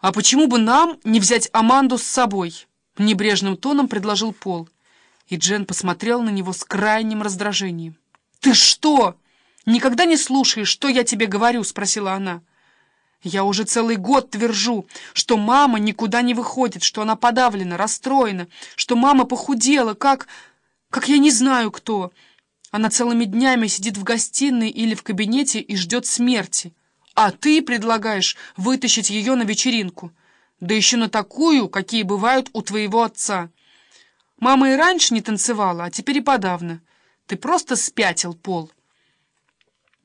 «А почему бы нам не взять Аманду с собой?» — небрежным тоном предложил Пол. И Джен посмотрел на него с крайним раздражением. «Ты что, никогда не слушаешь, что я тебе говорю?» — спросила она. «Я уже целый год твержу, что мама никуда не выходит, что она подавлена, расстроена, что мама похудела, как... как я не знаю кто. Она целыми днями сидит в гостиной или в кабинете и ждет смерти. А ты предлагаешь вытащить ее на вечеринку. Да еще на такую, какие бывают у твоего отца. Мама и раньше не танцевала, а теперь и подавно. Ты просто спятил, Пол.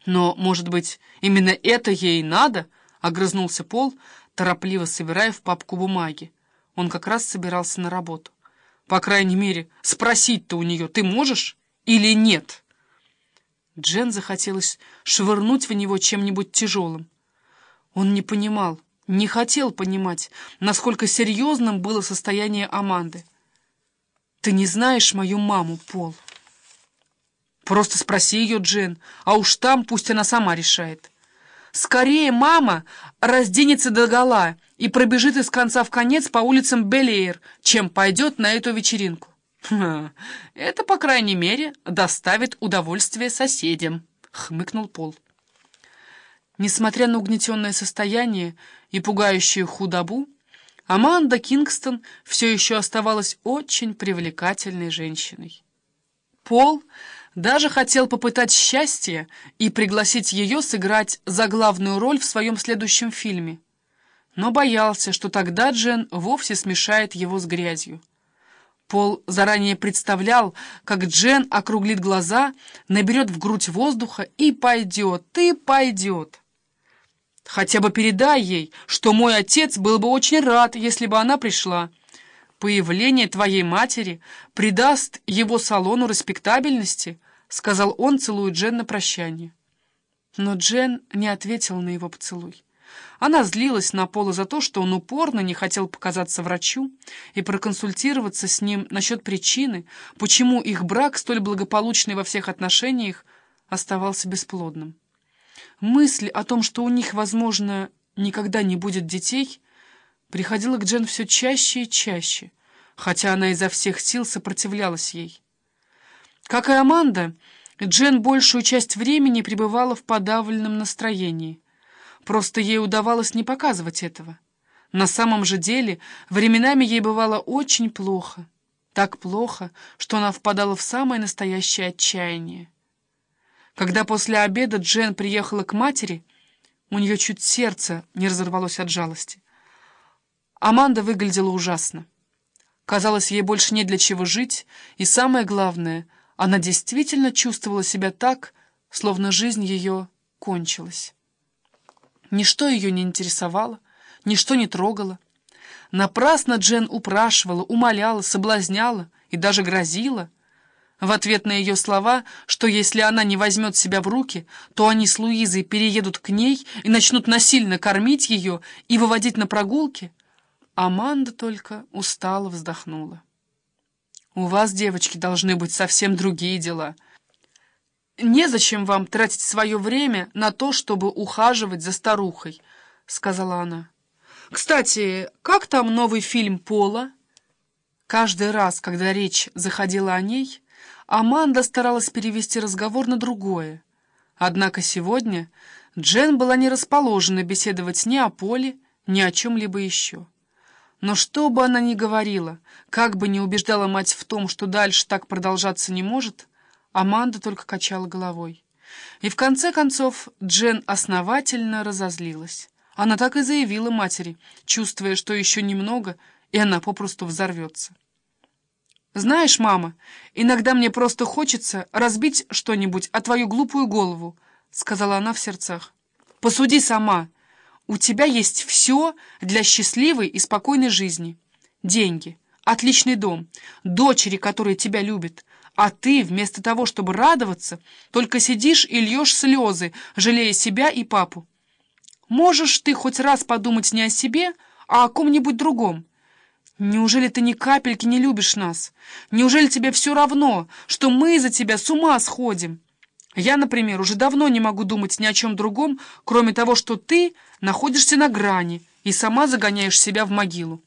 Но, может быть, именно это ей надо? Огрызнулся Пол, торопливо собирая в папку бумаги. Он как раз собирался на работу. По крайней мере, спросить-то у нее ты можешь или нет?» Джен захотелось швырнуть в него чем-нибудь тяжелым. Он не понимал, не хотел понимать, насколько серьезным было состояние Аманды. «Ты не знаешь мою маму, Пол?» «Просто спроси ее, Джен, а уж там пусть она сама решает». «Скорее мама разденется догола и пробежит из конца в конец по улицам Белеер, чем пойдет на эту вечеринку». «Это, по крайней мере, доставит удовольствие соседям», — хмыкнул Пол. Несмотря на угнетенное состояние и пугающую худобу, Аманда Кингстон все еще оставалась очень привлекательной женщиной. Пол даже хотел попытать счастье и пригласить ее сыграть за главную роль в своем следующем фильме, но боялся, что тогда Джен вовсе смешает его с грязью. Пол заранее представлял, как Джен округлит глаза, наберет в грудь воздуха и пойдет, и пойдет. Хотя бы передай ей, что мой отец был бы очень рад, если бы она пришла. Появление твоей матери придаст его салону респектабельности, сказал он, целуя Джен на прощание. Но Джен не ответила на его поцелуй. Она злилась на Пола за то, что он упорно не хотел показаться врачу и проконсультироваться с ним насчет причины, почему их брак, столь благополучный во всех отношениях, оставался бесплодным. Мысль о том, что у них, возможно, никогда не будет детей, приходила к Джен все чаще и чаще, хотя она изо всех сил сопротивлялась ей. Как и Аманда, Джен большую часть времени пребывала в подавленном настроении — Просто ей удавалось не показывать этого. На самом же деле, временами ей бывало очень плохо. Так плохо, что она впадала в самое настоящее отчаяние. Когда после обеда Джен приехала к матери, у нее чуть сердце не разорвалось от жалости. Аманда выглядела ужасно. Казалось, ей больше не для чего жить, и самое главное, она действительно чувствовала себя так, словно жизнь ее кончилась. Ничто ее не интересовало, ничто не трогало. Напрасно Джен упрашивала, умоляла, соблазняла и даже грозила. В ответ на ее слова, что если она не возьмет себя в руки, то они с Луизой переедут к ней и начнут насильно кормить ее и выводить на прогулки, Аманда только устало вздохнула. «У вас, девочки, должны быть совсем другие дела», «Незачем вам тратить свое время на то, чтобы ухаживать за старухой», — сказала она. «Кстати, как там новый фильм Пола?» Каждый раз, когда речь заходила о ней, Аманда старалась перевести разговор на другое. Однако сегодня Джен была не расположена беседовать ни о Поле, ни о чем-либо еще. Но что бы она ни говорила, как бы ни убеждала мать в том, что дальше так продолжаться не может, Аманда только качала головой. И в конце концов Джен основательно разозлилась. Она так и заявила матери, чувствуя, что еще немного, и она попросту взорвется. «Знаешь, мама, иногда мне просто хочется разбить что-нибудь о твою глупую голову», — сказала она в сердцах. «Посуди сама. У тебя есть все для счастливой и спокойной жизни. Деньги, отличный дом, дочери, которые тебя любят, а ты, вместо того, чтобы радоваться, только сидишь и льешь слезы, жалея себя и папу. Можешь ты хоть раз подумать не о себе, а о ком-нибудь другом? Неужели ты ни капельки не любишь нас? Неужели тебе все равно, что мы из-за тебя с ума сходим? Я, например, уже давно не могу думать ни о чем другом, кроме того, что ты находишься на грани, и сама загоняешь себя в могилу.